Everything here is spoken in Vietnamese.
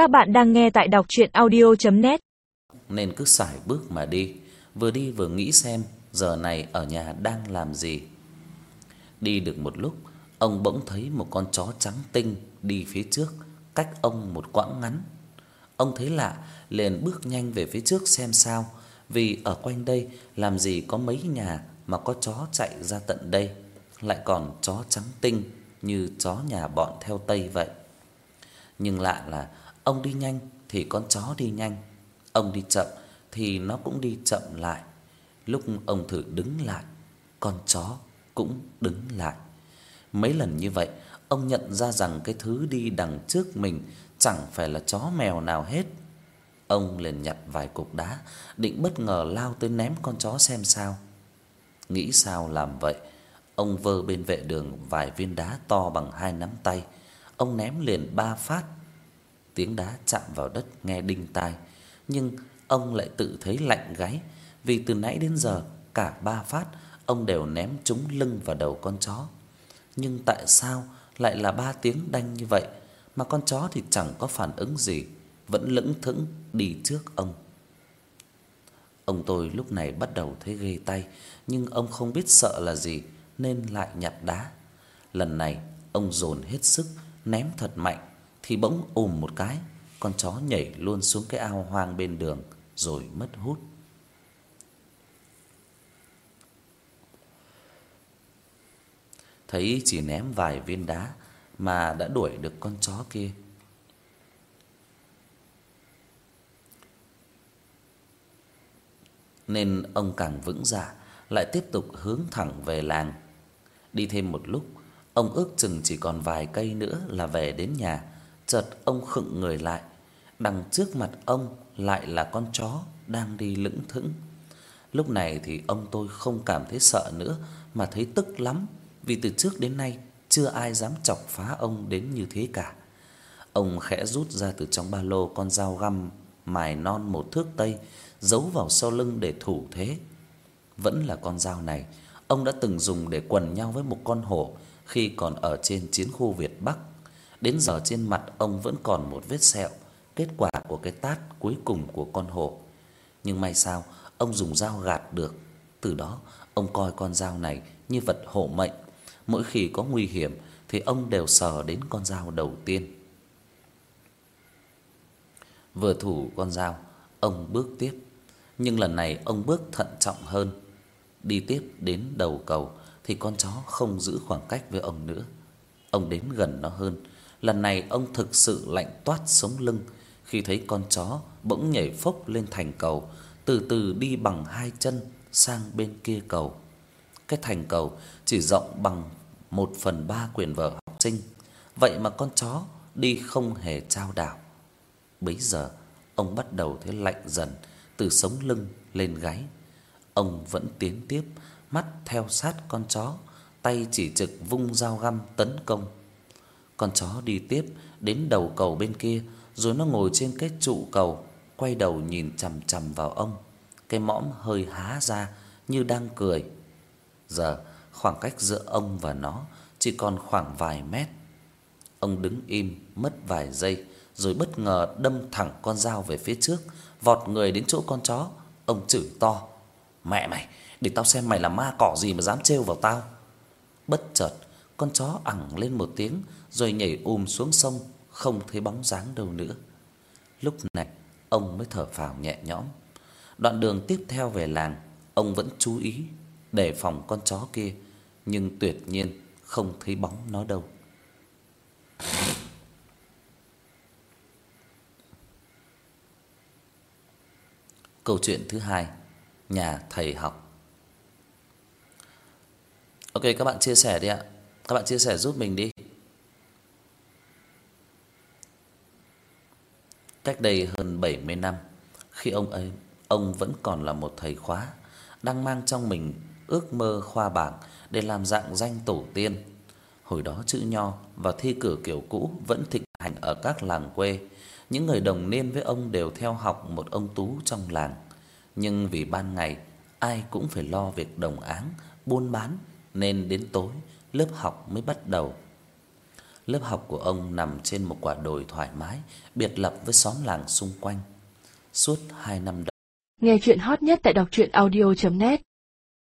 Các bạn đang nghe tại đọc audio net Nên cứ sải bước mà đi, vừa đi vừa nghĩ xem giờ này ở nhà đang làm gì. Đi được một lúc, ông bỗng thấy một con chó trắng tinh đi phía trước, cách ông một quãng ngắn. Ông thấy lạ, liền bước nhanh về phía trước xem sao, vì ở quanh đây làm gì có mấy nhà mà có chó chạy ra tận đây, lại còn chó trắng tinh như chó nhà bọn theo Tây vậy. Nhưng lạ là ông đi nhanh thì con chó đi nhanh, ông đi chậm thì nó cũng đi chậm lại. Lúc ông thử đứng lại, con chó cũng đứng lại. Mấy lần như vậy, ông nhận ra rằng cái thứ đi đằng trước mình chẳng phải là chó mèo nào hết. Ông liền nhặt vài cục đá, định bất ngờ lao tới ném con chó xem sao. Nghĩ sao làm vậy, ông vơ bên vệ đường vài viên đá to bằng hai nắm tay, ông ném liền ba phát. Tiếng đá chạm vào đất nghe đinh tai, nhưng ông lại tự thấy lạnh gáy, vì từ nãy đến giờ cả ba phát ông đều ném trúng lưng và đầu con chó. Nhưng tại sao lại là ba tiếng đanh như vậy mà con chó thì chẳng có phản ứng gì, vẫn lững thững đi trước ông. Ông tôi lúc này bắt đầu thấy ghê tay, nhưng ông không biết sợ là gì nên lại nhặt đá. Lần này, ông dồn hết sức ném thật mạnh thì bỗng ùm một cái, con chó nhảy luôn xuống cái ao hoang bên đường rồi mất hút. Thấy chỉ ném vài viên đá mà đã đuổi được con chó kia. Nên ông càng vững dạ, lại tiếp tục hướng thẳng về làng. Đi thêm một lúc, ông ước chừng chỉ còn vài cây nữa là về đến nhà, chợt ông khựng người lại. Đằng trước mặt ông lại là con chó đang đi lững thững. Lúc này thì ông tôi không cảm thấy sợ nữa mà thấy tức lắm, vì từ trước đến nay chưa ai dám chọc phá ông đến như thế cả. Ông khẽ rút ra từ trong ba lô con dao găm mài non một thước tây, giấu vào sau lưng để thủ thế. Vẫn là con dao này, ông đã từng dùng để quần nhau với một con hổ khi còn ở trên chiến khu Việt Bắc. Đến giờ trên mặt ông vẫn còn một vết sẹo, kết quả của cái tát cuối cùng của con hổ. Nhưng may sao, ông dùng dao gạt được. Từ đó, ông coi con dao này như vật hộ mệnh. Mỗi khi có nguy hiểm thì ông đều sờ đến con dao đầu tiên. Vừa thủ con dao, ông bước tiếp, nhưng lần này ông bước thận trọng hơn. Đi tiếp đến đầu cầu thì con chó không giữ khoảng cách với ông nữa. Ông đến gần nó hơn, lần này ông thực sự lạnh toát sống lưng khi thấy con chó bỗng nhảy phốc lên thành cầu, từ từ đi bằng hai chân sang bên kia cầu. Cái thành cầu chỉ rộng bằng 1 phần 3 quyền vở học sinh, vậy mà con chó đi không hề chao đảo. Bấy giờ, ông bắt đầu thấy lạnh dần từ sống lưng lên gáy. Ông vẫn tiến tiếp, mắt theo sát con chó, tay chỉ trực vung dao găm tấn công. Con chó đi tiếp đến đầu cầu bên kia, rồi nó ngồi trên cái trụ cầu, quay đầu nhìn chằm chằm vào ông. Cái mõm hơi há ra như đang cười. Giờ, khoảng cách giữa ông và nó chỉ còn khoảng vài mét. Ông đứng im mất vài giây rồi bất ngờ đâm thẳng con dao về phía trước, vọt người đến chỗ con chó, ông chửi to: "Mẹ mày, để tao xem mày là ma cỏ gì mà dám trêu vào tao." Bất chợt, con chó ẳng lên một tiếng rồi nhảy ùm xuống sông, không thấy bóng dáng đâu nữa. Lúc này, ông mới thở phào nhẹ nhõm. Đoạn đường tiếp theo về làng, ông vẫn chú ý đề phòng con chó kia, nhưng tuyệt nhiên không thấy bóng nó đâu. Câu chuyện thứ hai, nhà thầy học. Ok các bạn chia sẻ đi ạ. Các bạn chia sẻ giúp mình đi. Cách đây hơn 70 năm, khi ông ấy ông vẫn còn là một thầy khóa, đang mang trong mình ước mơ khoa bảng để làm dạng danh tổ tiên. Hồi đó chữ nho và thi cử kiểu cũ vẫn thịnh hành ở các làng quê. Những người đồng niên với ông đều theo học một ông tú trong làng, nhưng vì ban ngày ai cũng phải lo việc đồng áng, buôn bán nên đến tối lớp học mới bắt đầu. Lớp học của ông nằm trên một quả đồi thoải mái, biệt lập với xóm làng xung quanh. Suốt 2 năm Nghe truyện hot nhất tại doctruyenaudio.net